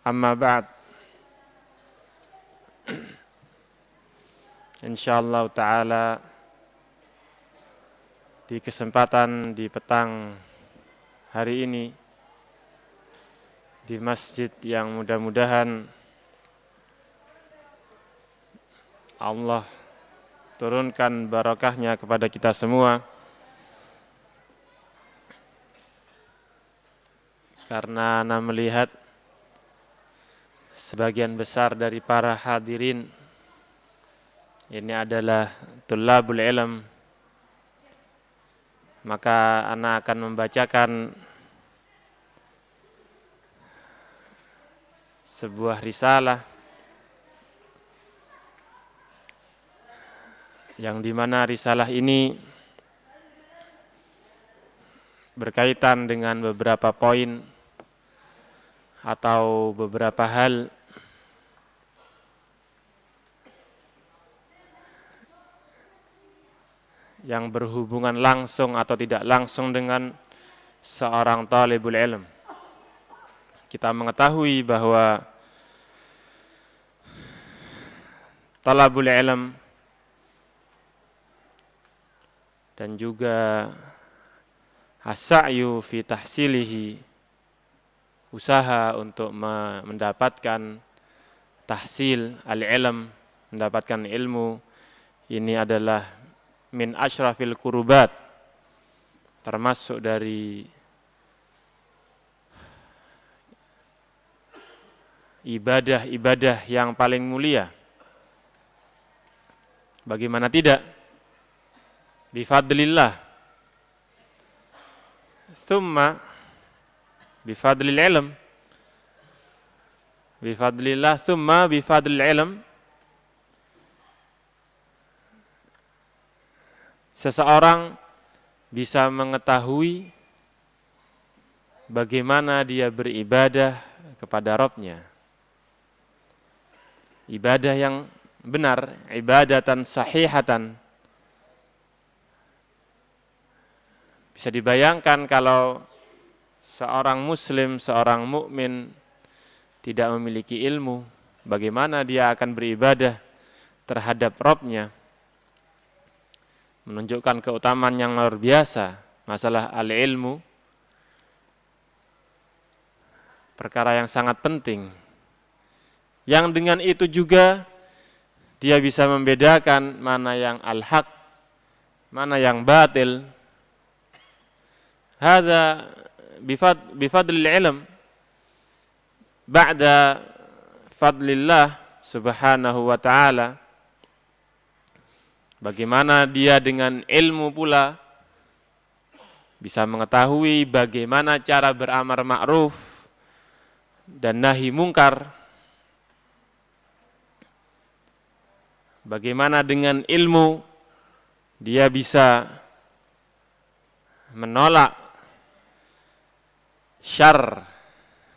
Amma ba'd. Insyaallah taala di kesempatan di petang hari ini di masjid yang mudah-mudahan Allah turunkan barakahnya kepada kita semua karena Anda melihat sebagian besar dari para hadirin. Ini adalah tulabul ilm. Maka anak akan membacakan sebuah risalah yang di mana risalah ini berkaitan dengan beberapa poin atau beberapa hal yang berhubungan langsung atau tidak langsung dengan seorang talibul ilm. Kita mengetahui bahwa talabul ilm dan juga asa'yu fi tahsilihi usaha untuk mendapatkan tahsil al-ilm, mendapatkan ilmu ini adalah min ashrafil kurubat termasuk dari ibadah-ibadah yang paling mulia. Bagaimana tidak? Bifadlillah. Thumma bifadlil ilm. Bifadlillah thumma bifadlil ilm. Seseorang bisa mengetahui bagaimana dia beribadah kepada Robnya. Ibadah yang benar, ibadatan sahihatan. Bisa dibayangkan kalau seorang muslim, seorang mukmin tidak memiliki ilmu, bagaimana dia akan beribadah terhadap Robnya menunjukkan keutamaan yang luar biasa masalah al-ilmu perkara yang sangat penting. Yang dengan itu juga dia bisa membedakan mana yang al-haq mana yang batil. Hadza bifad bifadlil ilm ba'da fadlillah subhanahu wa ta'ala Bagaimana dia dengan ilmu pula? Bisa mengetahui bagaimana cara beramar ma'ruf dan nahi mungkar. Bagaimana dengan ilmu? Dia bisa menolak syar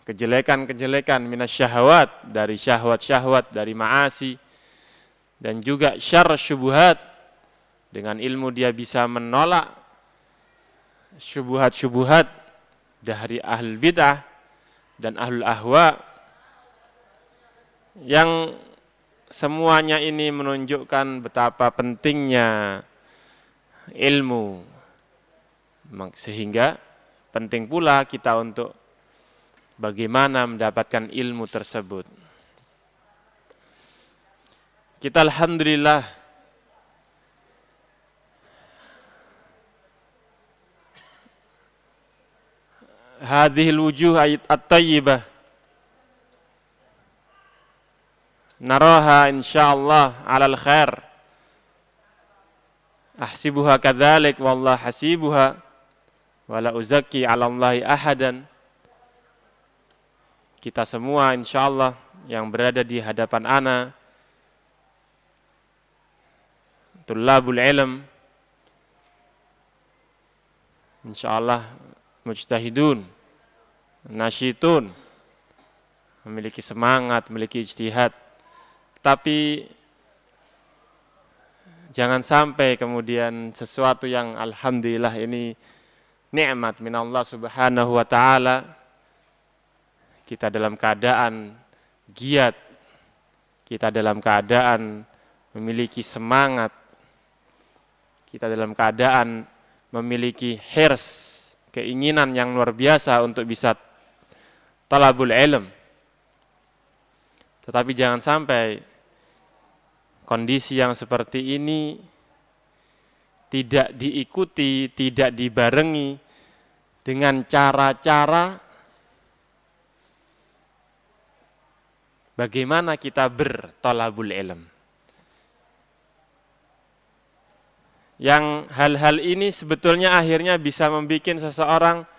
kejelekan-kejelekan minas syahwat dari syahwat-syahwat dari maasi dan juga syar syubuhat dengan ilmu dia bisa menolak syubuhat-syubuhat dari ahli bid'ah dan ahlul ahwa yang semuanya ini menunjukkan betapa pentingnya ilmu. Sehingga penting pula kita untuk bagaimana mendapatkan ilmu tersebut. Kita alhamdulillah hadhil wujuh at-tayyibah. Naraha insyaallah alal khair. Ahsibuha kadzalik wallah hasibuha. Wala uzaki alallahi ahadan. Kita semua insyaallah yang berada di hadapan ana. Tulabul ilm. Insyaallah mujtahidun nasyitun, memiliki semangat, memiliki ijtihad. Tapi jangan sampai kemudian sesuatu yang alhamdulillah ini nikmat min Allah Subhanahu wa taala kita dalam keadaan giat, kita dalam keadaan memiliki semangat, kita dalam keadaan memiliki hirs, keinginan yang luar biasa untuk bisa talabul ilm. Tetapi jangan sampai kondisi yang seperti ini tidak diikuti, tidak dibarengi dengan cara-cara bagaimana kita bertolabul ilm. Yang hal-hal ini sebetulnya akhirnya bisa membuat seseorang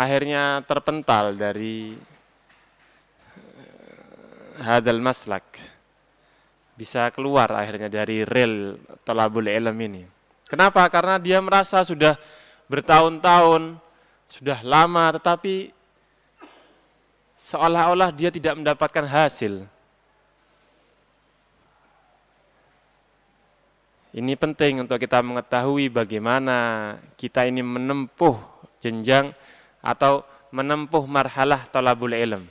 akhirnya terpental dari eh, hadal maslak bisa keluar akhirnya dari real tolabul ilm ini. Kenapa? Karena dia merasa sudah bertahun-tahun, sudah lama, tetapi seolah-olah dia tidak mendapatkan hasil. Ini penting untuk kita mengetahui bagaimana kita ini menempuh jenjang atau menempuh marhalah tolabul ilm.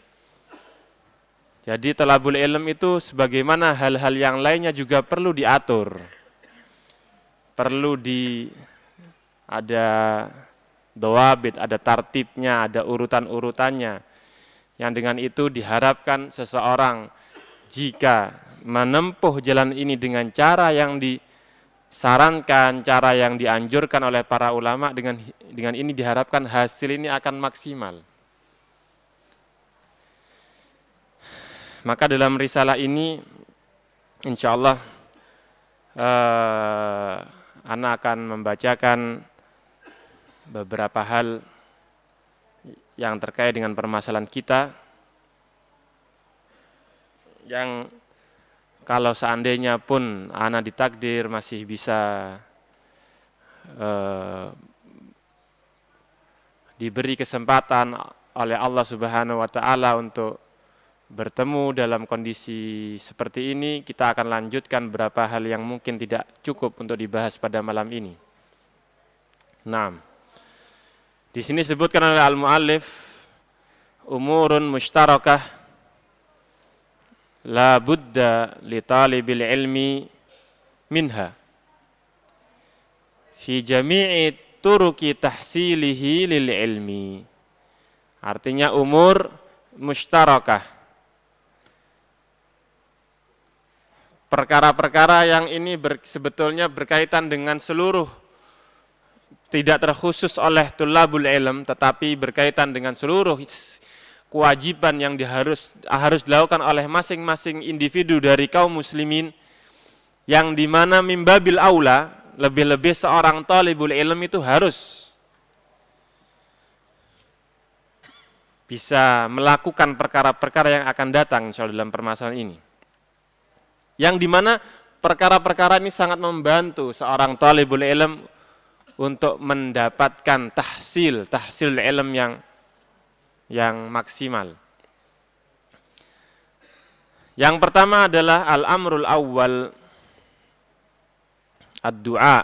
Jadi talabul ilm itu sebagaimana hal-hal yang lainnya juga perlu diatur. Perlu di ada doabit, ada tartibnya, ada urutan-urutannya. Yang dengan itu diharapkan seseorang jika menempuh jalan ini dengan cara yang disarankan, cara yang dianjurkan oleh para ulama dengan dengan ini diharapkan hasil ini akan maksimal. Maka dalam risalah ini insya Allah uh, anak akan membacakan beberapa hal yang terkait dengan permasalahan kita yang kalau seandainya pun anak ditakdir masih bisa uh, diberi kesempatan oleh Allah Subhanahu wa taala untuk bertemu dalam kondisi seperti ini, kita akan lanjutkan beberapa hal yang mungkin tidak cukup untuk dibahas pada malam ini. Nah, di sini disebutkan oleh al-muallif umurun mushtarakah la budda li talibil ilmi minha fi jami'i turuki tahsilihi lil ilmi. Artinya umur mushtarakah perkara-perkara yang ini ber, sebetulnya berkaitan dengan seluruh tidak terkhusus oleh tulabul ilm tetapi berkaitan dengan seluruh kewajiban yang diharus harus dilakukan oleh masing-masing individu dari kaum muslimin yang di mana mimbabil aula lebih-lebih seorang talibul ilm itu harus bisa melakukan perkara-perkara yang akan datang insya dalam permasalahan ini. Yang di mana perkara-perkara ini sangat membantu seorang talibul ilm untuk mendapatkan tahsil, tahsil ilm yang yang maksimal. Yang pertama adalah al-amrul awal ad-du'a.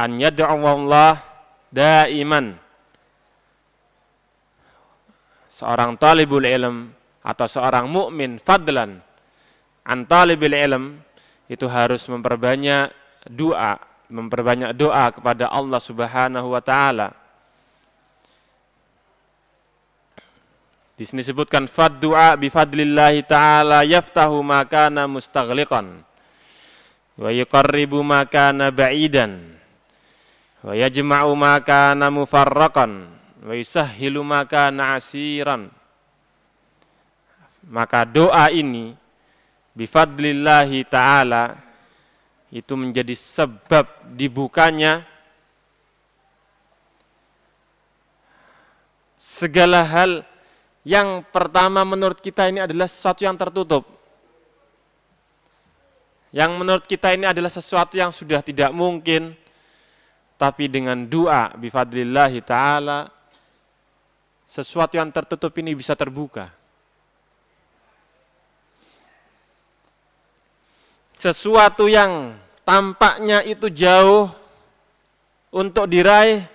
An Allah daiman. Seorang talibul ilm atau seorang mukmin fadlan. An talibil ilm itu harus memperbanyak doa, memperbanyak doa kepada Allah Subhanahu wa taala. Di sini disebutkan fad du'a bi fadlillah taala yaftahu ma kana mustaghliqan wa yuqarribu ma kana ba'idan wa yajma'u ma kana mufarraqan wa yusahhilu ma kana asiran maka doa ini bifadlillahi ta'ala itu menjadi sebab dibukanya segala hal yang pertama menurut kita ini adalah sesuatu yang tertutup. Yang menurut kita ini adalah sesuatu yang sudah tidak mungkin, tapi dengan doa bifadlillahi ta'ala, sesuatu yang tertutup ini bisa terbuka. Sesuatu yang tampaknya itu jauh untuk diraih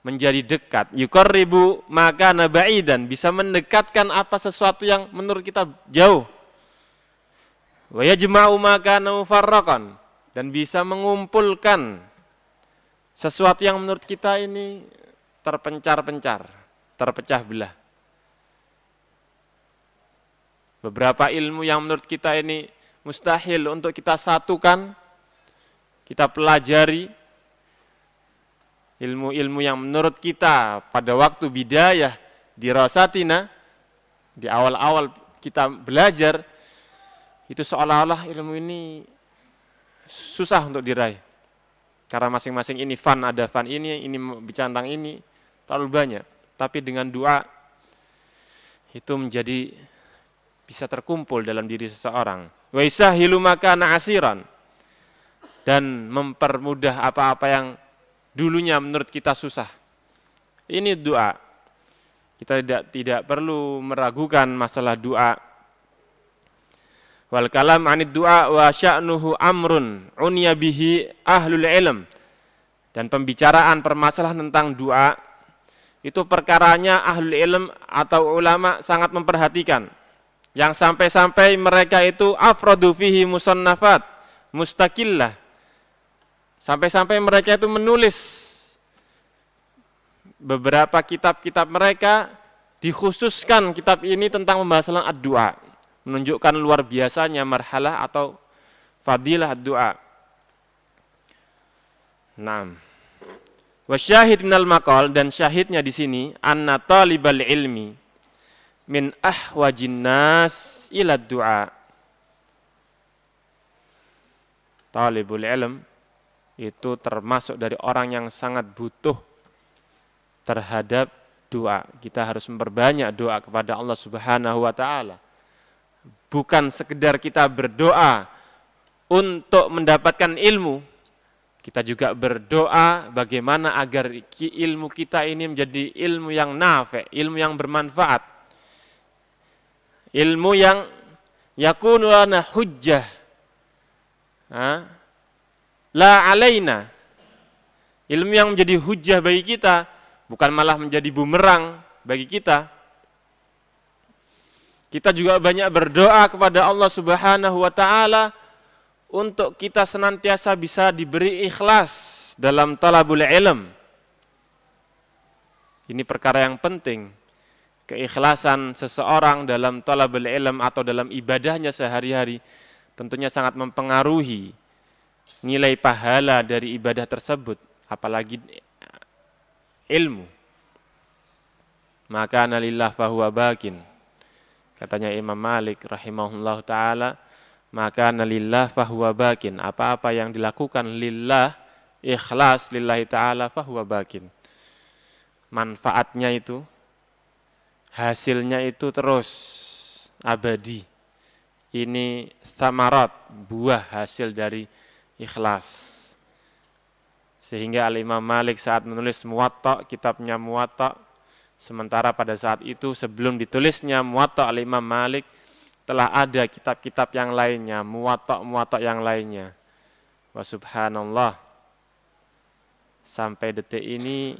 menjadi dekat. Yuqarribu maka naba'idan bisa mendekatkan apa sesuatu yang menurut kita jauh. Wa yajma'u maka mufarraqan dan bisa mengumpulkan sesuatu yang menurut kita ini terpencar-pencar, terpecah belah. Beberapa ilmu yang menurut kita ini mustahil untuk kita satukan, kita pelajari ilmu-ilmu yang menurut kita pada waktu bidayah di rasatina, di awal-awal kita belajar, itu seolah-olah ilmu ini susah untuk diraih. Karena masing-masing ini fan, ada fan ini, ini bicara tentang ini, terlalu banyak. Tapi dengan doa, itu menjadi bisa terkumpul dalam diri seseorang. Wa isahilu makana asiran dan mempermudah apa-apa yang dulunya menurut kita susah. Ini doa. Kita tidak tidak perlu meragukan masalah doa. Wal kalam anid doa wa sya'nuhu amrun unya bihi ahlul ilm. Dan pembicaraan permasalahan tentang doa itu perkaranya ahlul ilm atau ulama sangat memperhatikan yang sampai-sampai mereka itu afradu fihi musannafat mustaqillah. Sampai-sampai mereka itu menulis beberapa kitab-kitab mereka dikhususkan kitab ini tentang pembahasan ad-doa menunjukkan luar biasanya marhalah atau fadilah ad-doa Naam. Wasyahid minal maqal dan syahidnya di sini anna talibal ilmi min ahwajin nas ila du'a. Talibul ilm itu termasuk dari orang yang sangat butuh terhadap doa. Kita harus memperbanyak doa kepada Allah Subhanahu wa taala. Bukan sekedar kita berdoa untuk mendapatkan ilmu, kita juga berdoa bagaimana agar ilmu kita ini menjadi ilmu yang nafe, ilmu yang bermanfaat ilmu yang yakunu lana hujjah ha? la alaina ilmu yang menjadi hujjah bagi kita bukan malah menjadi bumerang bagi kita kita juga banyak berdoa kepada Allah Subhanahu wa taala untuk kita senantiasa bisa diberi ikhlas dalam talabul ilm. Ini perkara yang penting keikhlasan seseorang dalam talabul ilm atau dalam ibadahnya sehari-hari tentunya sangat mempengaruhi nilai pahala dari ibadah tersebut apalagi ilmu. Maka analillah fahuwa bakin katanya Imam Malik rahimahullah taala maka analillah fahuwa bakin. Apa-apa yang dilakukan lillah ikhlas lillahi taala fahuwa bakin. Manfaatnya itu hasilnya itu terus abadi. Ini samarat, buah hasil dari ikhlas. Sehingga Al-Imam Malik saat menulis Muwatta, kitabnya Muwatta, sementara pada saat itu sebelum ditulisnya Muwatta Al-Imam Malik, telah ada kitab-kitab yang lainnya, Muwatta-Muwatta yang lainnya. Wa subhanallah, sampai detik ini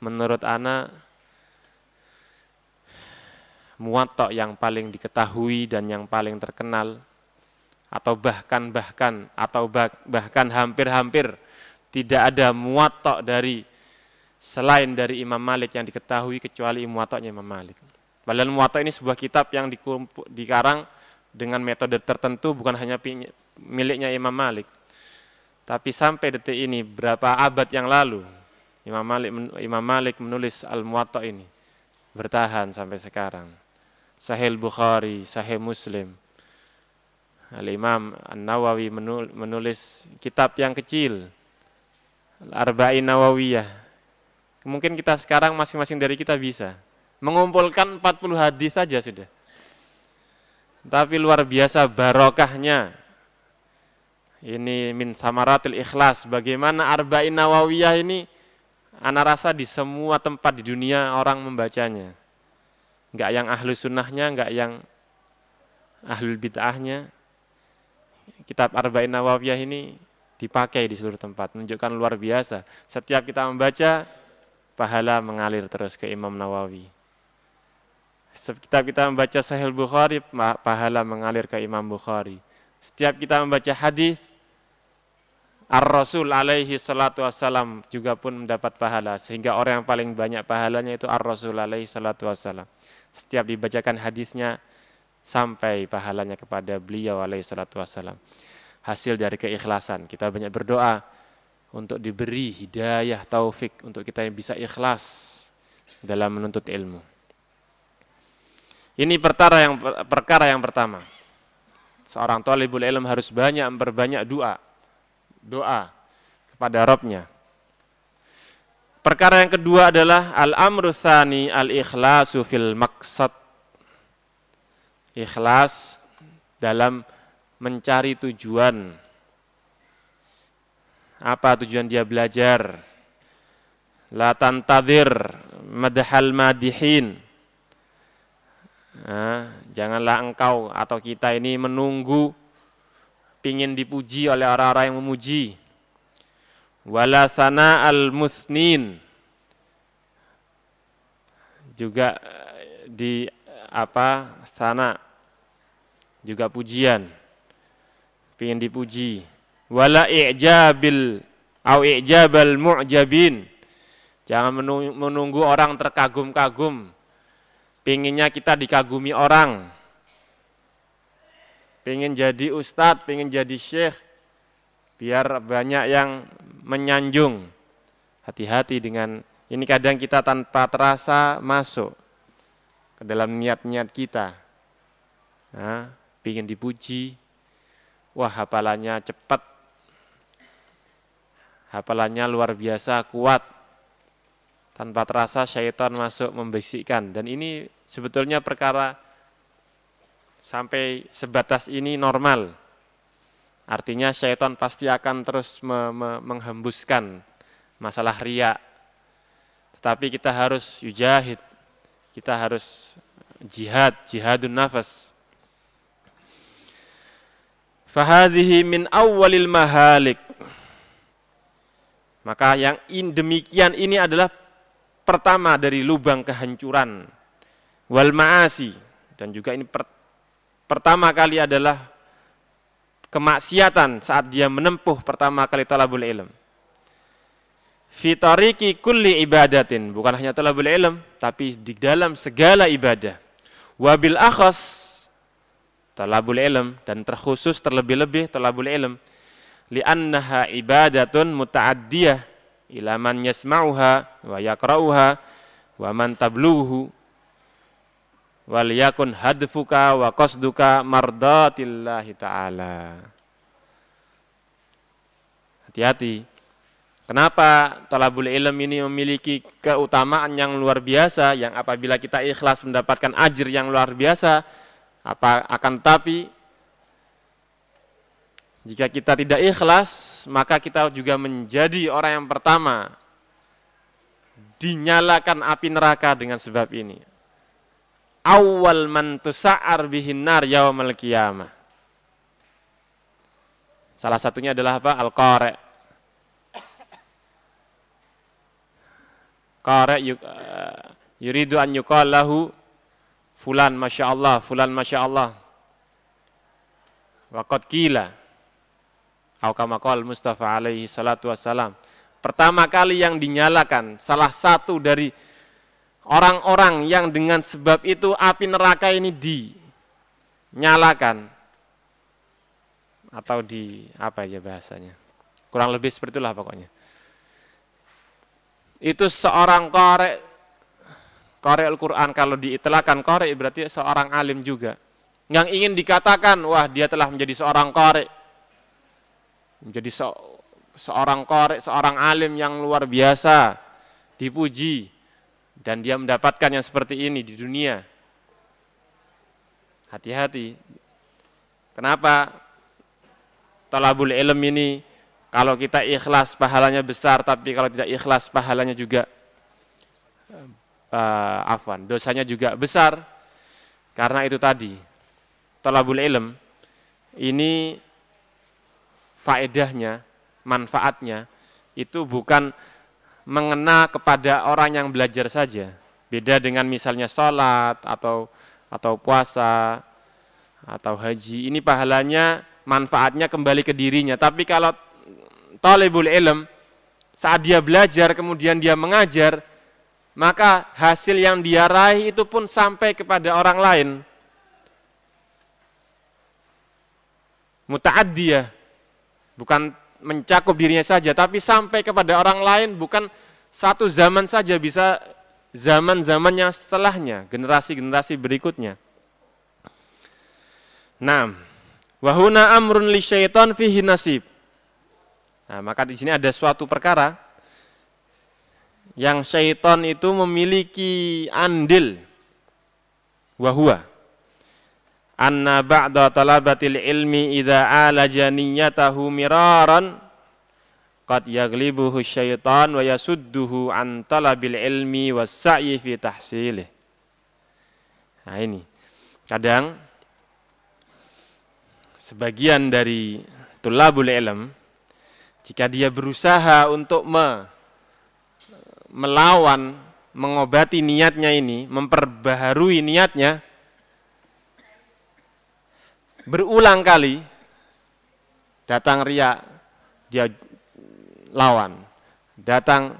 menurut ana muwatta yang paling diketahui dan yang paling terkenal atau bahkan bahkan atau bahkan hampir-hampir tidak ada muwatta dari selain dari Imam Malik yang diketahui kecuali muwatta'nya Imam Malik. Padahal muwatta ini sebuah kitab yang dikarang dengan metode tertentu bukan hanya miliknya Imam Malik. Tapi sampai detik ini berapa abad yang lalu Imam Malik Imam Malik menulis Al-Muwatta ini bertahan sampai sekarang. Sahih Bukhari, Sahih Muslim. Al-Imam An-Nawawi menulis kitab yang kecil Al-Arba'in Nawawiyah. Mungkin kita sekarang masing-masing dari kita bisa mengumpulkan 40 hadis saja sudah. Tapi luar biasa barokahnya. Ini min samaratil ikhlas. Bagaimana Arba'in Nawawiyah ini Anak rasa di semua tempat di dunia orang membacanya. Enggak yang ahlu sunnahnya, enggak yang ahlul bid'ahnya. Kitab Arba'in Nawawiyah ini dipakai di seluruh tempat, menunjukkan luar biasa. Setiap kita membaca, pahala mengalir terus ke Imam Nawawi. Setiap kita membaca Sahih Bukhari, pahala mengalir ke Imam Bukhari. Setiap kita membaca hadis, Ar-Rasul alaihi salatu wassalam juga pun mendapat pahala. Sehingga orang yang paling banyak pahalanya itu Ar-Rasul alaihi salatu wassalam. Setiap dibacakan hadisnya sampai pahalanya kepada beliau alaihi salatu wassalam. Hasil dari keikhlasan. Kita banyak berdoa untuk diberi hidayah taufik untuk kita yang bisa ikhlas dalam menuntut ilmu. Ini perkara yang perkara yang pertama. Seorang talibul ilm harus banyak memperbanyak doa doa kepada Robnya. Perkara yang kedua adalah al-amru tsani al-ikhlasu fil maksad. Ikhlas dalam mencari tujuan. Apa tujuan dia belajar? La tantadir madhal madihin. Nah, janganlah engkau atau kita ini menunggu ingin dipuji oleh orang-orang yang memuji. Wala sana al musnin. Juga eh, di apa sana. Juga pujian. Ingin dipuji. Wala i'jabil au i'jabal mu'jabin. Jangan menunggu orang terkagum-kagum. Pinginnya kita dikagumi orang pengen jadi ustadz, pengen jadi syekh, biar banyak yang menyanjung. Hati-hati dengan ini kadang kita tanpa terasa masuk ke dalam niat-niat kita. Nah, pengen dipuji, wah hafalannya cepat, hafalannya luar biasa, kuat. Tanpa terasa syaitan masuk membisikkan. Dan ini sebetulnya perkara sampai sebatas ini normal. Artinya syaitan pasti akan terus me me menghembuskan masalah ria. Tetapi kita harus yujahid. Kita harus jihad, jihadun nafas. Fahadhihi min awalil mahalik. Maka yang in, demikian ini adalah pertama dari lubang kehancuran. Wal ma'asi. Dan juga ini per, pertama kali adalah kemaksiatan saat dia menempuh pertama kali talabul ilm. Fitariki kulli ibadatin, bukan hanya talabul ilm, tapi di dalam segala ibadah. Wabil akhas talabul ilm dan terkhusus terlebih-lebih talabul ilm li'annaha ibadatun muta'addiyah ila man yasma'uha wa yakra'uha wa man tabluhu wal yakun hadfuka wa qasduka mardatillahi taala. Hati-hati. Kenapa talabul ilm ini memiliki keutamaan yang luar biasa yang apabila kita ikhlas mendapatkan ajir yang luar biasa apa akan tapi jika kita tidak ikhlas maka kita juga menjadi orang yang pertama dinyalakan api neraka dengan sebab ini awal man tusa'ar bihin nar yaumal qiyamah. Salah satunya adalah apa? Al-qari. Qari uh, yuridu an yuqal lahu fulan masyaallah, fulan masyaallah. Waqad qila. Au kama Mustafa alaihi salatu wassalam. Pertama kali yang dinyalakan salah satu dari orang-orang yang dengan sebab itu api neraka ini dinyalakan. Atau di apa ya bahasanya? Kurang lebih seperti itulah pokoknya. Itu seorang korek korek Al-Quran. Kalau diitelakan korek berarti seorang alim juga. Yang ingin dikatakan wah dia telah menjadi seorang korek. Menjadi se seorang korek seorang alim yang luar biasa. Dipuji dan dia mendapatkan yang seperti ini di dunia. Hati-hati. Kenapa? Talabul ilm ini kalau kita ikhlas pahalanya besar tapi kalau tidak ikhlas pahalanya juga uh, afwan, dosanya juga besar. Karena itu tadi talabul ilm ini faedahnya manfaatnya itu bukan mengena kepada orang yang belajar saja. Beda dengan misalnya sholat atau atau puasa atau haji. Ini pahalanya manfaatnya kembali ke dirinya. Tapi kalau talibul ilm saat dia belajar kemudian dia mengajar, maka hasil yang dia raih itu pun sampai kepada orang lain. Muta'addiyah. Bukan mencakup dirinya saja, tapi sampai kepada orang lain bukan satu zaman saja bisa zaman-zaman yang setelahnya, generasi-generasi berikutnya. Nah, wahuna amrun li syaitan fihi nasib. Nah, maka di sini ada suatu perkara yang syaitan itu memiliki andil wahua anna ba'da talabatil ilmi idza alaja niyyatahu miraran qad yaglibuhu syaitan wa yasudduhu an talabil ilmi was sa'yi fi tahsilih. Nah ini. Kadang sebagian dari tulabul ilm jika dia berusaha untuk me, melawan mengobati niatnya ini, memperbaharui niatnya, berulang kali datang riak dia lawan. Datang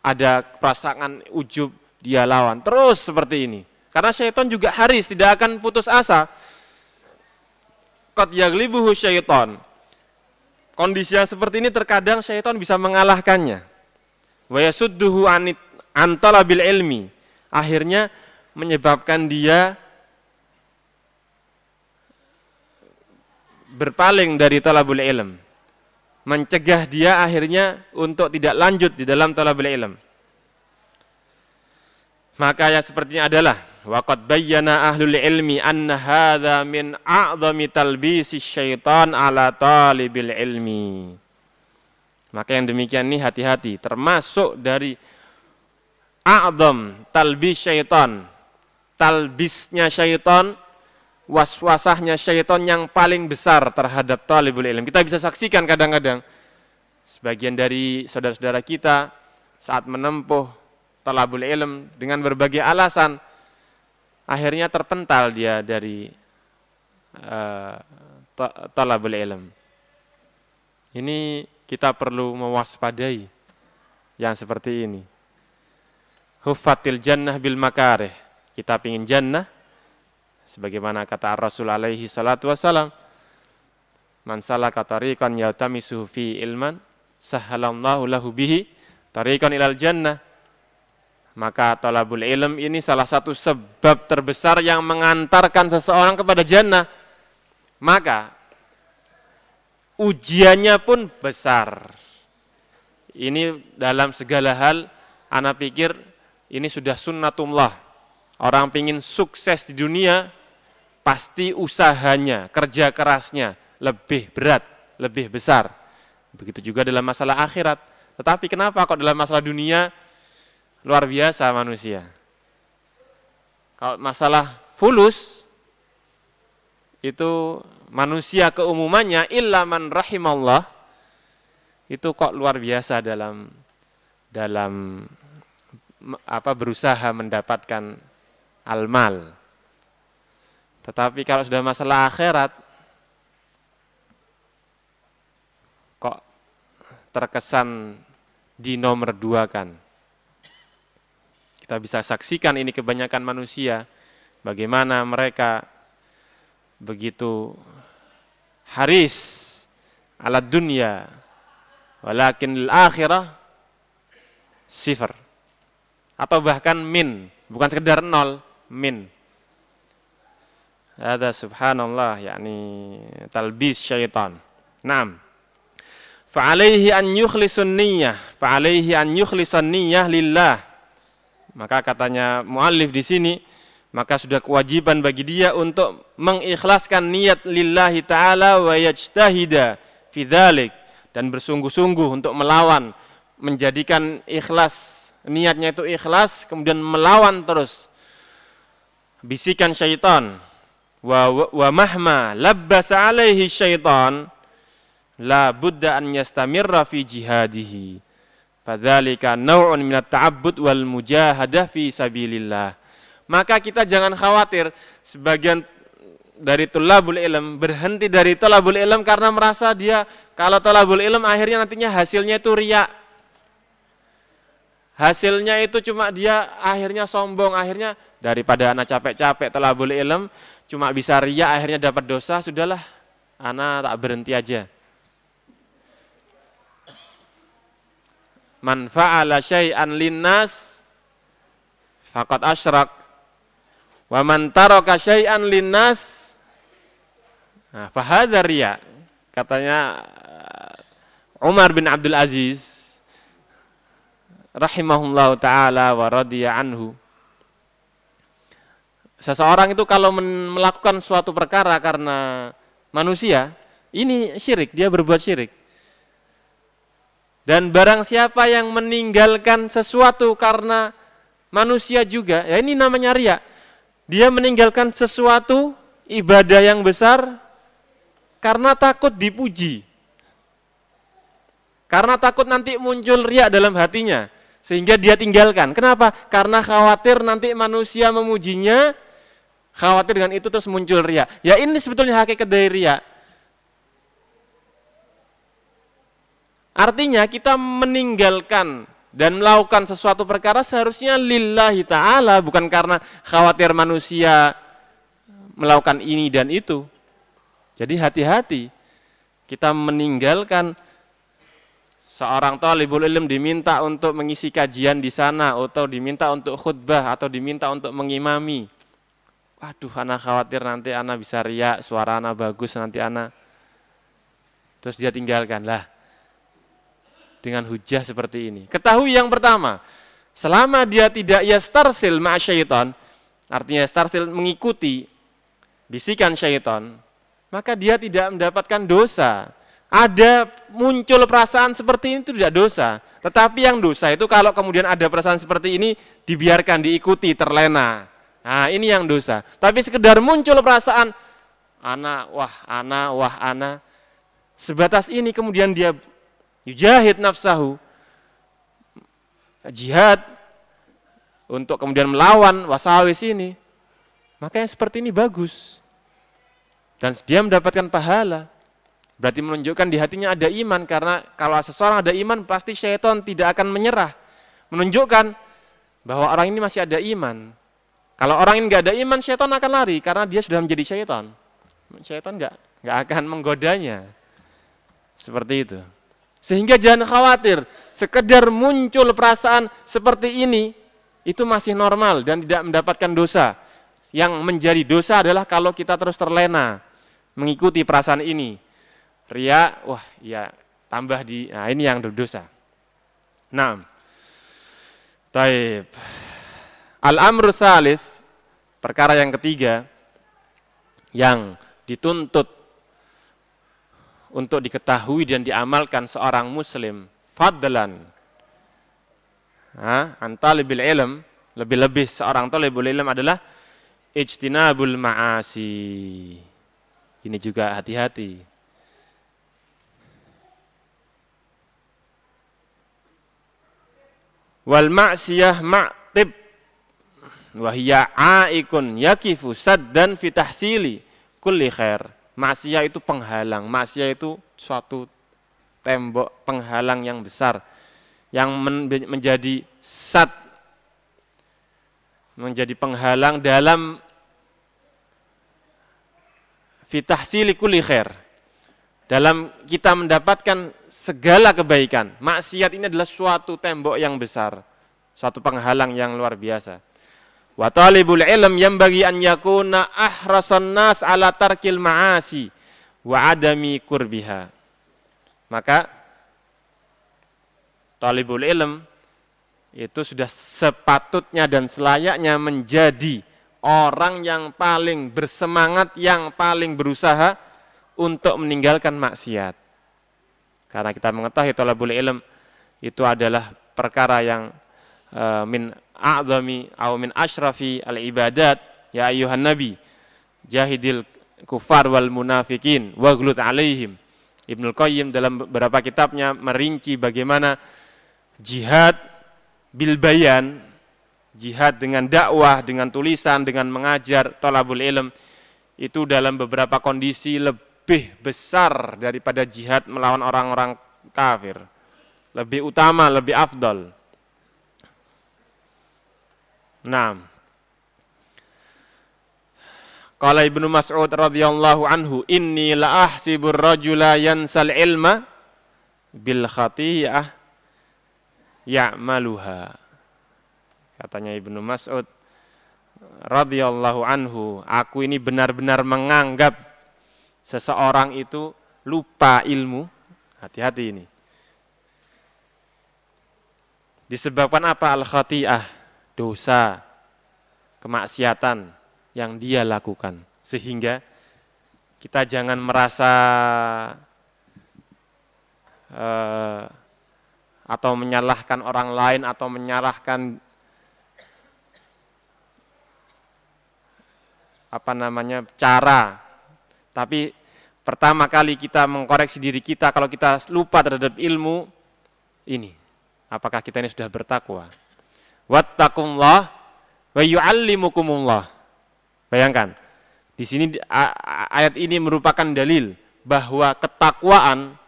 ada perasaan ujub dia lawan. Terus seperti ini. Karena syaitan juga haris tidak akan putus asa. Qad yaglibuhu syaitan. Kondisi yang seperti ini terkadang syaitan bisa mengalahkannya. Wa yasudduhu anit antalabil ilmi. Akhirnya menyebabkan dia berpaling dari talabul ilm. Mencegah dia akhirnya untuk tidak lanjut di dalam talabul ilm. Maka ya sepertinya adalah waqad bayyana ahlul ilmi anna hadza min a'zami talbisi syaitan ala talibil ilmi. Maka yang demikian ini hati-hati termasuk dari a'zam talbis syaitan. Talbisnya syaitan waswasahnya syaitan yang paling besar terhadap talibul ilm. Kita bisa saksikan kadang-kadang sebagian dari saudara-saudara kita saat menempuh talabul ilm dengan berbagai alasan akhirnya terpental dia dari uh, talabul ilm. Ini kita perlu mewaspadai yang seperti ini. Hufatil jannah bil makarih. Kita ingin jannah, sebagaimana kata Rasul alaihi salatu wasalam man salaka tariqan yaltamisu fi ilman sahhalallahu lahu bihi tariqan ilal jannah. Maka talabul ilm ini salah satu sebab terbesar yang mengantarkan seseorang kepada jannah. Maka ujiannya pun besar. Ini dalam segala hal anak pikir ini sudah sunnatullah. Orang pingin sukses di dunia pasti usahanya, kerja kerasnya lebih berat, lebih besar. Begitu juga dalam masalah akhirat. Tetapi kenapa kok dalam masalah dunia luar biasa manusia? Kalau masalah fulus itu manusia keumumannya illa man rahimallah itu kok luar biasa dalam dalam apa berusaha mendapatkan almal tetapi kalau sudah masalah akhirat, kok terkesan di nomor dua kan. Kita bisa saksikan ini kebanyakan manusia, bagaimana mereka begitu haris ala dunia, walakin akhirah sifar. Atau bahkan min, bukan sekedar nol, min Ada subhanallah yakni talbis syaitan. Naam. Fa'alaihi an yukhlisun niyyah, fa'alaihi an yukhlisan niyyah lillah. Maka katanya muallif di sini, maka sudah kewajiban bagi dia untuk mengikhlaskan niat lillahi taala wa yajtahida fi dzalik dan bersungguh-sungguh untuk melawan menjadikan ikhlas niatnya itu ikhlas kemudian melawan terus bisikan syaitan wa, wa mahma labbasa alaihi syaitan la budda an yastamirra fi jihadihi. Fadzalika naw'un minat ta'abbud wal mujahadah fi sabilillah. Maka kita jangan khawatir sebagian dari tulabul ilm berhenti dari tulabul ilm karena merasa dia kalau tulabul ilm akhirnya nantinya hasilnya itu riak. Hasilnya itu cuma dia akhirnya sombong, akhirnya daripada anak capek-capek tulabul ilm cuma bisa riak akhirnya dapat dosa, sudahlah. Anak tak berhenti aja. man fa'ala syai'an linnas faqad asyrak. Wa man taraka syai'an linnas nah fahadha riya. Katanya uh, Umar bin Abdul Aziz rahimahullahu taala wa radiya anhu seseorang itu kalau melakukan suatu perkara karena manusia ini syirik dia berbuat syirik dan barang siapa yang meninggalkan sesuatu karena manusia juga, ya ini namanya ria. Dia meninggalkan sesuatu ibadah yang besar karena takut dipuji. Karena takut nanti muncul ria dalam hatinya, sehingga dia tinggalkan. Kenapa? Karena khawatir nanti manusia memujinya, khawatir dengan itu terus muncul ria. Ya ini sebetulnya hakikat dari ria. Artinya kita meninggalkan dan melakukan sesuatu perkara seharusnya lillahi ta'ala bukan karena khawatir manusia melakukan ini dan itu. Jadi hati-hati kita meninggalkan seorang talibul ilm diminta untuk mengisi kajian di sana atau diminta untuk khutbah atau diminta untuk mengimami. Waduh, anak khawatir nanti anak bisa riak, suara anak bagus nanti anak. Terus dia tinggalkan lah dengan hujah seperti ini. Ketahui yang pertama, selama dia tidak yastarsil syaitan, artinya yastarsil mengikuti bisikan syaitan, maka dia tidak mendapatkan dosa. Ada muncul perasaan seperti ini itu tidak dosa. Tetapi yang dosa itu kalau kemudian ada perasaan seperti ini dibiarkan diikuti terlena. Nah, ini yang dosa. Tapi sekedar muncul perasaan anak, wah, anak, wah, anak. Sebatas ini kemudian dia yujahid nafsahu jihad untuk kemudian melawan wasawis ini. Maka yang seperti ini bagus. Dan dia mendapatkan pahala. Berarti menunjukkan di hatinya ada iman karena kalau seseorang ada iman pasti syaitan tidak akan menyerah. Menunjukkan bahwa orang ini masih ada iman kalau orang ini nggak ada iman syaitan akan lari karena dia sudah menjadi syaitan syaitan nggak nggak akan menggodanya seperti itu sehingga jangan khawatir, sekedar muncul perasaan seperti ini, itu masih normal dan tidak mendapatkan dosa. Yang menjadi dosa adalah kalau kita terus terlena mengikuti perasaan ini. Ria, wah ya tambah di, nah ini yang dosa. Nah, taib. Al-amru salis, perkara yang ketiga, yang dituntut untuk diketahui dan diamalkan seorang muslim fadlan. Antalibil ilm lebih-lebih seorang talibul ilm adalah ijtinabul ma'asi. Ini juga hati-hati. Wal ma'siyah ma'tib wahiyya a'ikun yakifu saddan fi tahsili kulli khair. Maksiat itu penghalang. Maksiat itu suatu tembok penghalang yang besar yang men menjadi sat menjadi penghalang dalam fitah kulli khair. Dalam kita mendapatkan segala kebaikan maksiat ini adalah suatu tembok yang besar suatu penghalang yang luar biasa Wa talibul ilm yang bagi an yakuna ahrasan nas ala tarkil ma'asi wa adami kurbiha. Maka talibul ilm itu sudah sepatutnya dan selayaknya menjadi orang yang paling bersemangat, yang paling berusaha untuk meninggalkan maksiat. Karena kita mengetahui talibul ilm itu adalah perkara yang uh, min a'zami aw min asyrafi al ibadat ya ayuhan nabi jahidil kufar wal munafikin waglut alaihim Ibnu Qayyim dalam beberapa kitabnya merinci bagaimana jihad bil bayan, jihad dengan dakwah, dengan tulisan, dengan mengajar, tolabul ilm, itu dalam beberapa kondisi lebih besar daripada jihad melawan orang-orang kafir. Lebih utama, lebih afdol. Nah, Qala Ibnu Mas'ud radhiyallahu anhu, "Inni la ahsibur rajula yansal ilma bil khati'ah ya'maluha." Katanya Ibnu Mas'ud radhiyallahu anhu, aku ini benar-benar menganggap seseorang itu lupa ilmu. Hati-hati ini. Disebabkan apa al-khati'ah? Dosa, kemaksiatan yang dia lakukan. Sehingga kita jangan merasa uh, atau menyalahkan orang lain atau menyalahkan apa namanya cara. Tapi pertama kali kita mengkoreksi diri kita kalau kita lupa terhadap ilmu ini. Apakah kita ini sudah bertakwa? Wattaqullah wa yu'allimukumullah. Bayangkan, di sini ayat ini merupakan dalil bahwa ketakwaan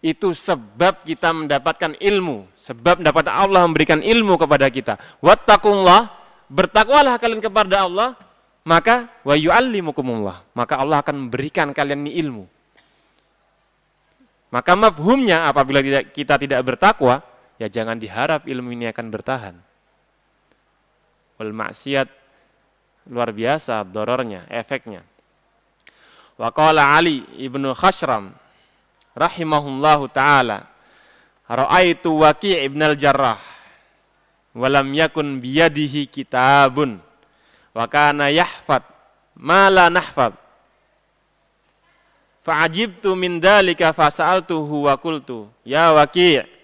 itu sebab kita mendapatkan ilmu, sebab dapat Allah memberikan ilmu kepada kita. Wattaqullah, bertakwalah kalian kepada Allah, maka wa yu'allimukumullah, maka Allah akan memberikan kalian ini ilmu. Maka mafhumnya apabila kita tidak bertakwa, ya jangan diharap ilmu ini akan bertahan. Wal maksiat luar biasa dorornya, efeknya. Wa qala Ali ibnu Khashram rahimahullahu taala Ra'aitu Waqi' ibn al-Jarrah walam yakun biyadihi kitabun wa kana yahfad ma la nahfad fa'ajibtu min dalika fasa'altuhu wa qultu ya Waqi'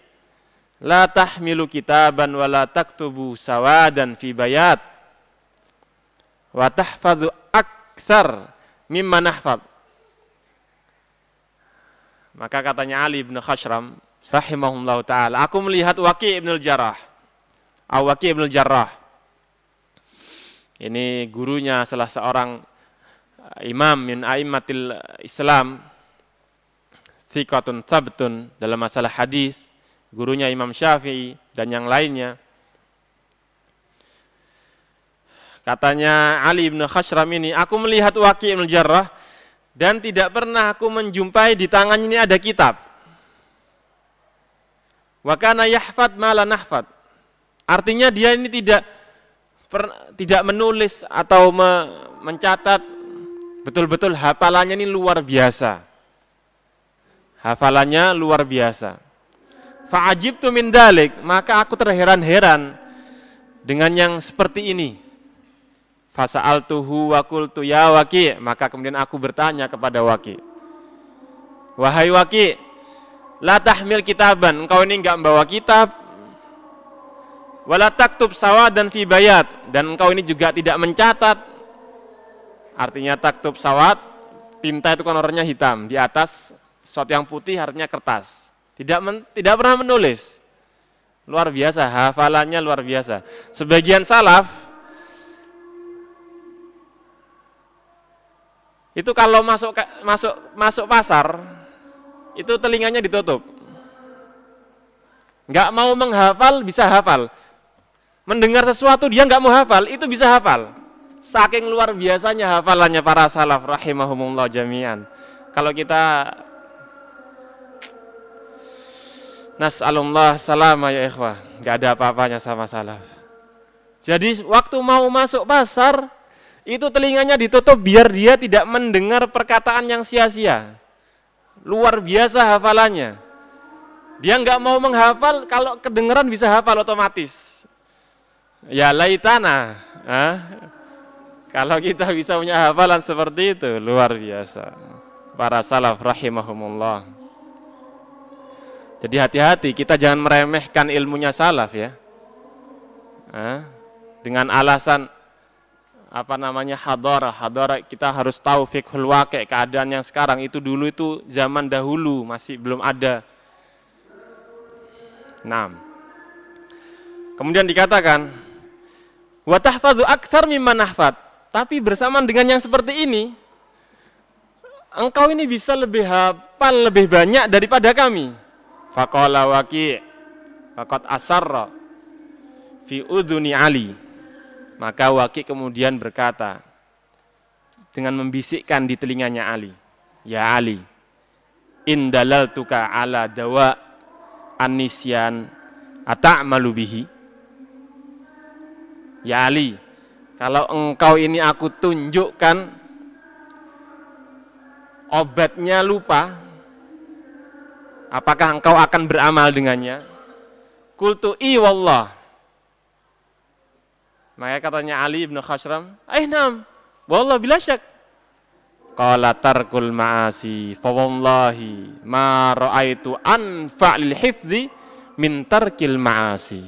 la tahmilu kitaban wa la taktubu sawadan fi bayat wa tahfadhu aktsar mimma nahfad. Maka katanya Ali bin Khashram rahimahullah taala, aku melihat Waqi' Al-Jarrah. Awaki bin Al-Jarrah. Ini gurunya salah seorang uh, imam min a'immatil Islam thiqatun sabtun dalam masalah hadis, gurunya Imam Syafi'i dan yang lainnya. Katanya Ali bin Khashram ini, aku melihat Waqi' bin Jarrah dan tidak pernah aku menjumpai di tangannya ini ada kitab. Wa kana yahfad ma la nahfad. Artinya dia ini tidak per, tidak menulis atau me, mencatat betul-betul hafalannya ini luar biasa. Hafalannya luar biasa. Fa'ajibtu min dalik, maka aku terheran-heran dengan yang seperti ini. Fasa'altuhu wa qultu ya Waki, maka kemudian aku bertanya kepada Waki. Wahai Waki, la tahmil kitaban, engkau ini enggak membawa kitab. Wala taktub dan fi bayat, dan engkau ini juga tidak mencatat. Artinya taktub sawat, tinta itu kan warnanya hitam, di atas sesuatu yang putih artinya kertas. Tidak men, tidak pernah menulis. Luar biasa, hafalannya luar biasa. Sebagian salaf Itu kalau masuk masuk masuk pasar itu telinganya ditutup. Nggak mau menghafal bisa hafal. Mendengar sesuatu dia nggak mau hafal itu bisa hafal. Saking luar biasanya hafalannya para salaf rahimahumullah jami'an. Kalau kita Nas'alullah salama ya ikhwah. Nggak ada apa-apanya sama salaf. Jadi waktu mau masuk pasar itu telinganya ditutup biar dia tidak mendengar perkataan yang sia-sia. Luar biasa hafalannya. Dia nggak mau menghafal, kalau kedengeran bisa hafal otomatis. Ya laitana. Ah. Kalau kita bisa punya hafalan seperti itu, luar biasa. Para salaf rahimahumullah. Jadi hati-hati, kita jangan meremehkan ilmunya salaf ya. Dengan alasan apa namanya hadara hadara kita harus tahu fikhul waqi keadaan yang sekarang itu dulu itu zaman dahulu masih belum ada Nah. Kemudian dikatakan wa tahfazu aktsar mimman nahfad. Tapi bersamaan dengan yang seperti ini engkau ini bisa lebih hafal lebih banyak daripada kami. Faqala waqi' faqad asarra fi udhuni Ali maka Waki kemudian berkata dengan membisikkan di telinganya Ali, "Ya Ali, indalal tuka ala dawa anisyan ata'malu bihi?" Ya Ali, kalau engkau ini aku tunjukkan obatnya lupa, apakah engkau akan beramal dengannya? Kultu i wallah maka katanya Ali ibn Khashram, "Eh nam, wallah bila syak." Qala tarkul ma'asi fa wallahi ma ra'aitu anfa' lil hifdzi min tarkil ma'asi.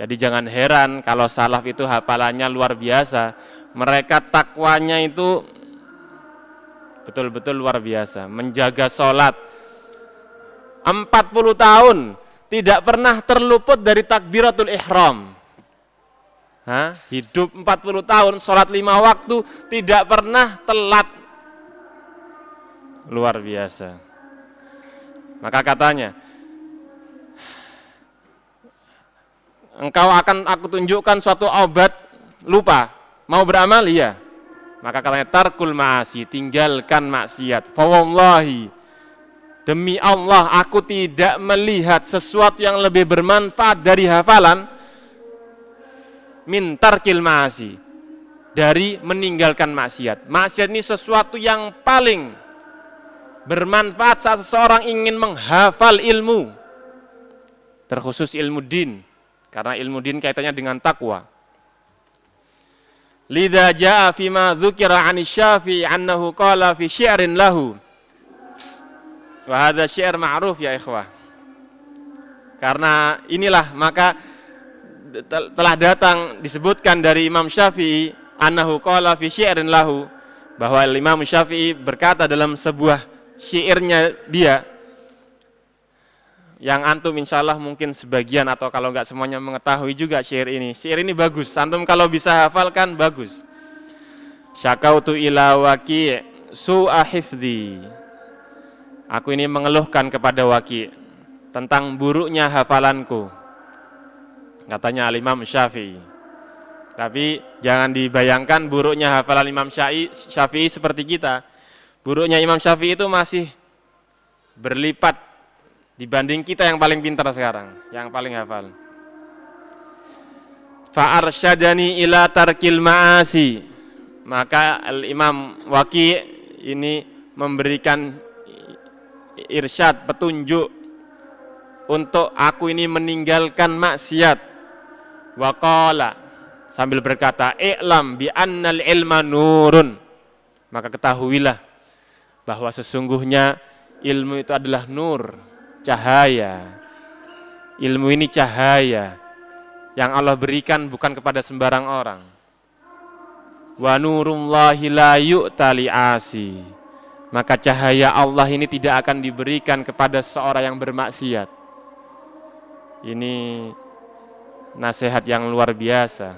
Jadi jangan heran kalau salaf itu hafalannya luar biasa. Mereka takwanya itu betul-betul luar biasa. Menjaga sholat 40 tahun tidak pernah terluput dari takbiratul ihram. Ha? Hidup 40 tahun, sholat lima waktu, tidak pernah telat. Luar biasa. Maka katanya, engkau akan aku tunjukkan suatu obat lupa. Mau beramal? Iya. Maka katanya, tarkul ma'asi, tinggalkan maksiat. Fawallahi, demi Allah, aku tidak melihat sesuatu yang lebih bermanfaat dari hafalan, min tarkil ma'asi dari meninggalkan maksiat. Maksiat ini sesuatu yang paling bermanfaat saat seseorang ingin menghafal ilmu. Terkhusus ilmu din. Karena ilmu din kaitannya dengan takwa. Lidha ja'a fima dhukira 'ani Syafi'i annahu qala fi syi'rin lahu. Wa hadha syi'r ma'ruf ya ikhwah. Karena inilah maka telah datang disebutkan dari Imam Syafi'i annahu qala fi syi'rin lahu bahwa Imam Syafi'i berkata dalam sebuah syairnya dia yang antum insya Allah mungkin sebagian atau kalau nggak semuanya mengetahui juga syair ini. Syair ini bagus. Antum kalau bisa hafalkan bagus. Syakautu ila waki su'a. Aku ini mengeluhkan kepada waki tentang buruknya hafalanku katanya Al-Imam Syafi'i. Tapi jangan dibayangkan buruknya hafalan Imam Syafi'i seperti kita. Buruknya Imam Syafi'i itu masih berlipat dibanding kita yang paling pintar sekarang, yang paling hafal. Fa'arsyadani ila tarkil ma'asi. Maka Al-Imam Waqi ini memberikan irsyad, petunjuk untuk aku ini meninggalkan maksiat Waqala sambil berkata, "I'lam bi annal ilma nurun." Maka ketahuilah bahwa sesungguhnya ilmu itu adalah nur, cahaya. Ilmu ini cahaya yang Allah berikan bukan kepada sembarang orang. Wa nurullahi la yu'tali asi. Maka cahaya Allah ini tidak akan diberikan kepada seorang yang bermaksiat. Ini nasihat yang luar biasa.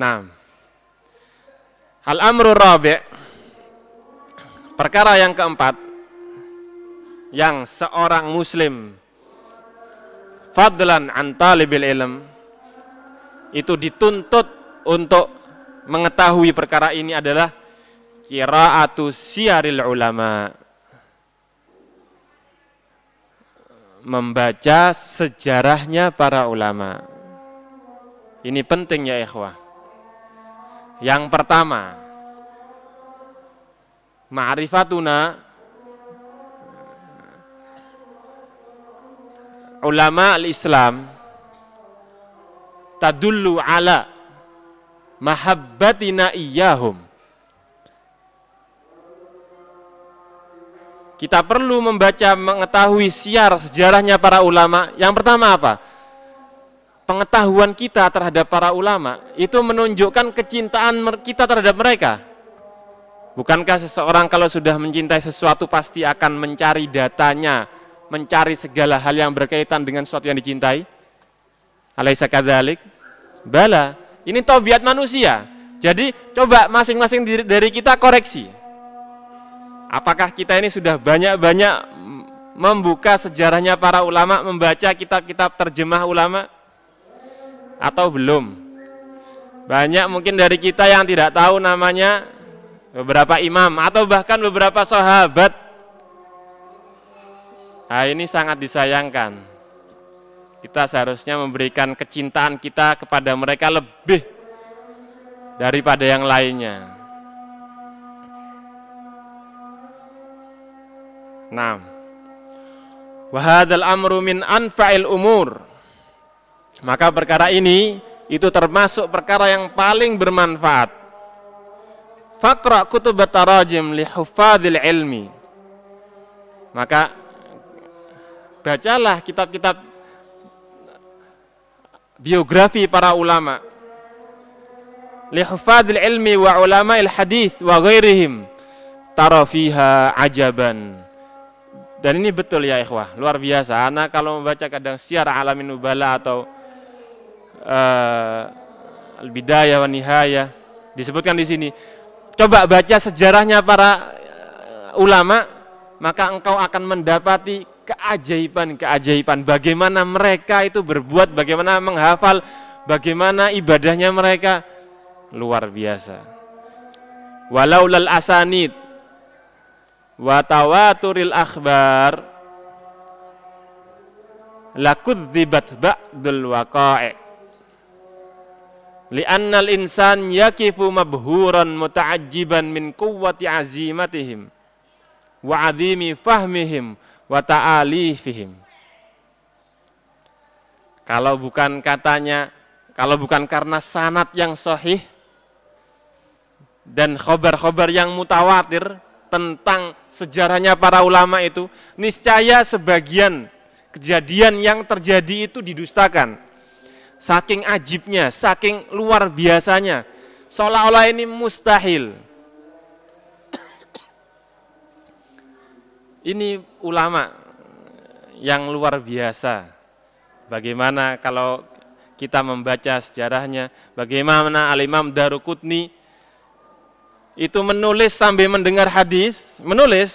Nah, Al-amru rabi' perkara yang keempat yang seorang muslim fadlan an talibil ilm itu dituntut untuk mengetahui perkara ini adalah qiraatu siyaril ulama membaca sejarahnya para ulama. Ini penting ya ikhwah. Yang pertama, ma'rifatuna ulama al-Islam tadullu ala mahabbatina iyahum Kita perlu membaca, mengetahui siar sejarahnya para ulama. Yang pertama apa? pengetahuan kita terhadap para ulama itu menunjukkan kecintaan kita terhadap mereka. Bukankah seseorang kalau sudah mencintai sesuatu pasti akan mencari datanya, mencari segala hal yang berkaitan dengan sesuatu yang dicintai? Alaisa kadzalik? Bala. Ini tobiat manusia. Jadi coba masing-masing dari kita koreksi. Apakah kita ini sudah banyak-banyak membuka sejarahnya para ulama, membaca kitab-kitab terjemah ulama? atau belum? Banyak mungkin dari kita yang tidak tahu namanya beberapa imam atau bahkan beberapa sahabat. Nah, ini sangat disayangkan. Kita seharusnya memberikan kecintaan kita kepada mereka lebih daripada yang lainnya. Nah, wahadal amru min anfa'il umur maka perkara ini itu termasuk perkara yang paling bermanfaat. Fakra kutub tarajim li hufadil ilmi. Maka bacalah kitab-kitab biografi para ulama. Li hufadil ilmi wa ulama il hadis wa ghairihim. Tara fiha ajaban. Dan ini betul ya ikhwah, luar biasa. Anak kalau membaca kadang siar alamin nubala atau uh, Al-Bidayah wa Nihayah disebutkan di sini. Coba baca sejarahnya para uh, ulama, maka engkau akan mendapati keajaiban-keajaiban bagaimana mereka itu berbuat, bagaimana menghafal, bagaimana ibadahnya mereka luar biasa. Walau lal asanid wa tawaturil akhbar. Lakudzibat ba'dul waqa'i' li'annal insan yakifu mabhuran muta'ajjiban min quwwati azimatihim wa azimi fahmihim wa ta'alifihim. Kalau bukan katanya kalau bukan karena sanat yang sahih dan khobar-khobar yang mutawatir tentang sejarahnya para ulama itu niscaya sebagian kejadian yang terjadi itu didustakan Saking ajibnya, saking luar biasanya. Seolah-olah ini mustahil. Ini ulama yang luar biasa. Bagaimana kalau kita membaca sejarahnya, bagaimana Al-Imam Darukutni itu menulis sambil mendengar hadis, menulis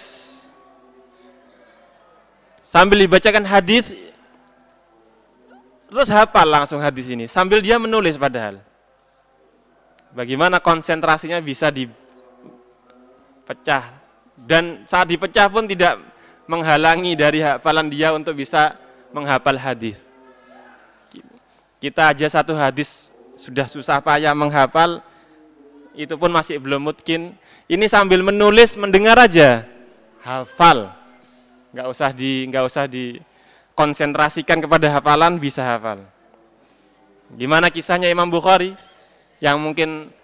sambil dibacakan hadis Terus hafal langsung hadis ini sambil dia menulis padahal. Bagaimana konsentrasinya bisa dipecah dan saat dipecah pun tidak menghalangi dari hafalan dia untuk bisa menghafal hadis. Kita aja satu hadis sudah susah payah menghafal, itu pun masih belum mungkin. Ini sambil menulis, mendengar aja, hafal. Nggak usah di, nggak usah di konsentrasikan kepada hafalan bisa hafal. Gimana kisahnya Imam Bukhari yang mungkin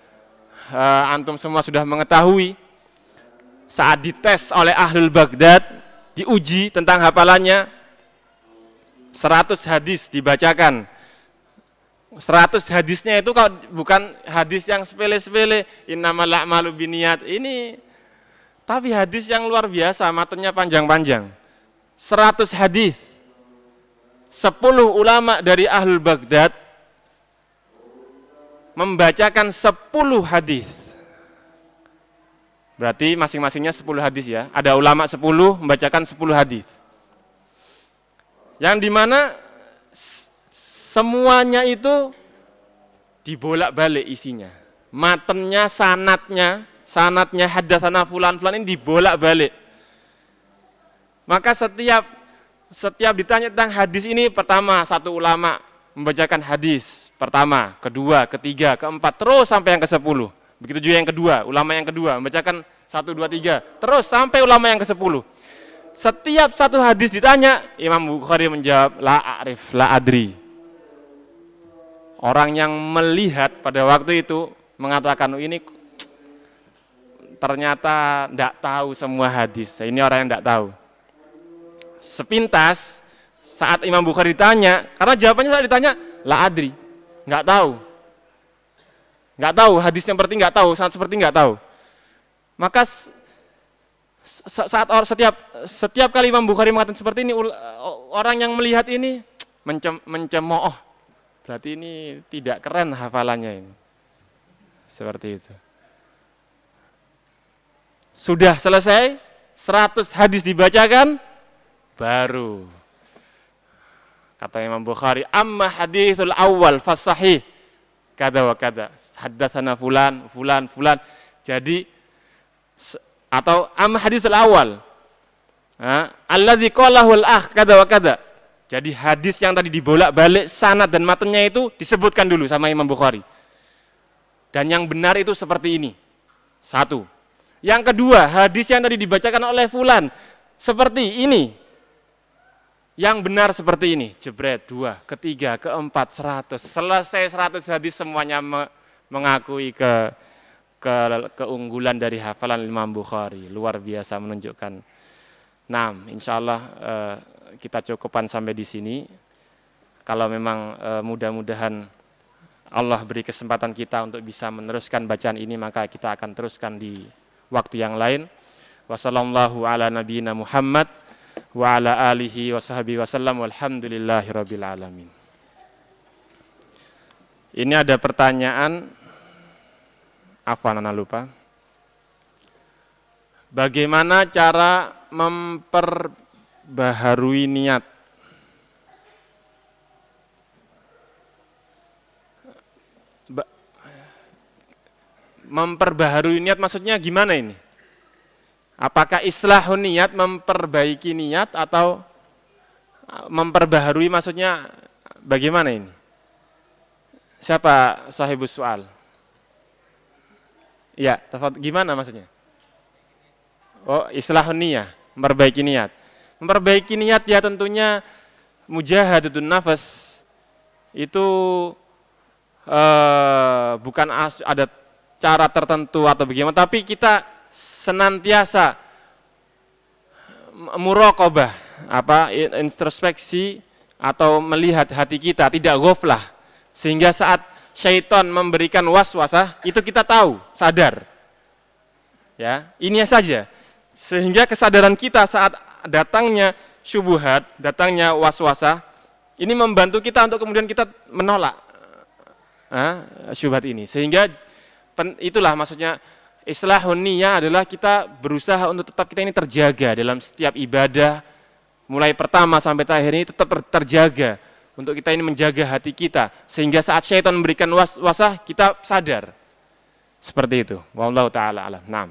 uh, antum semua sudah mengetahui saat dites oleh Ahlul Baghdad diuji tentang hafalannya 100 hadis dibacakan 100 hadisnya itu kalau bukan hadis yang sepele-sepele innamal a'malu biniyat ini tapi hadis yang luar biasa matanya panjang-panjang 100 hadis sepuluh ulama dari Ahlul Baghdad membacakan sepuluh hadis. Berarti masing-masingnya sepuluh hadis ya. Ada ulama sepuluh membacakan sepuluh hadis. Yang di mana semuanya itu dibolak-balik isinya. Matennya, sanatnya, sanatnya hadasana fulan-fulan ini dibolak-balik. Maka setiap setiap ditanya tentang hadis ini pertama satu ulama membacakan hadis pertama, kedua, ketiga, keempat, terus sampai yang ke sepuluh. Begitu juga yang kedua, ulama yang kedua membacakan satu, dua, tiga, terus sampai ulama yang ke sepuluh. Setiap satu hadis ditanya, Imam Bukhari menjawab, la arif, la adri. Orang yang melihat pada waktu itu mengatakan, oh, ini ternyata tidak tahu semua hadis. Ini orang yang tidak tahu sepintas saat Imam Bukhari ditanya, karena jawabannya saat ditanya, La adri, nggak tahu. Nggak tahu, hadis yang seperti nggak tahu, saat seperti nggak tahu. Maka saat setiap setiap kali Imam Bukhari mengatakan seperti ini, orang yang melihat ini mencem, mencemooh. Berarti ini tidak keren hafalannya ini. Seperti itu. Sudah selesai, 100 hadis dibacakan, baru Kata Imam Bukhari, amma hadithul awal fasahih kada wa kada. Haddatsana fulan, fulan, fulan. Jadi atau amma hadithul awal. Alladzi qalahu al-akh kada wa kada. Jadi hadis yang tadi dibolak-balik sanad dan matanya itu disebutkan dulu sama Imam Bukhari. Dan yang benar itu seperti ini. Satu. Yang kedua, hadis yang tadi dibacakan oleh fulan seperti ini yang benar seperti ini, jebret dua, ketiga, keempat, seratus. Selesai seratus hadis semuanya me mengakui ke, ke keunggulan dari hafalan Imam Bukhari. Luar biasa menunjukkan. Nah, insya Allah eh, kita cukupkan sampai di sini. Kalau memang eh, mudah-mudahan Allah beri kesempatan kita untuk bisa meneruskan bacaan ini, maka kita akan teruskan di waktu yang lain. Wassalamualaikum warahmatullahi wabarakatuh. Ini ada pertanyaan apa nana lupa? Bagaimana cara memperbaharui niat? memperbaharui niat maksudnya gimana ini? Apakah islahun niat memperbaiki niat atau memperbaharui maksudnya bagaimana ini? Siapa sahibus soal? Ya, gimana maksudnya? Oh, islahun niat, memperbaiki niat. Memperbaiki niat ya tentunya. Mujahadatun nafas. Itu uh, bukan ada cara tertentu atau bagaimana, tapi kita senantiasa muraqabah apa introspeksi atau melihat hati kita tidak ghaflah. Sehingga saat syaitan memberikan waswasah itu kita tahu sadar. Ya ini saja. Sehingga kesadaran kita saat datangnya syubhat datangnya waswasah ini membantu kita untuk kemudian kita menolak uh, syubhat ini sehingga pen, itulah maksudnya Islahun niyah adalah kita berusaha untuk tetap kita ini terjaga dalam setiap ibadah, mulai pertama sampai terakhir ini tetap terjaga untuk kita ini menjaga hati kita sehingga saat syaitan memberikan was wasah kita sadar. Seperti itu. Wallahu taala alam. Naam.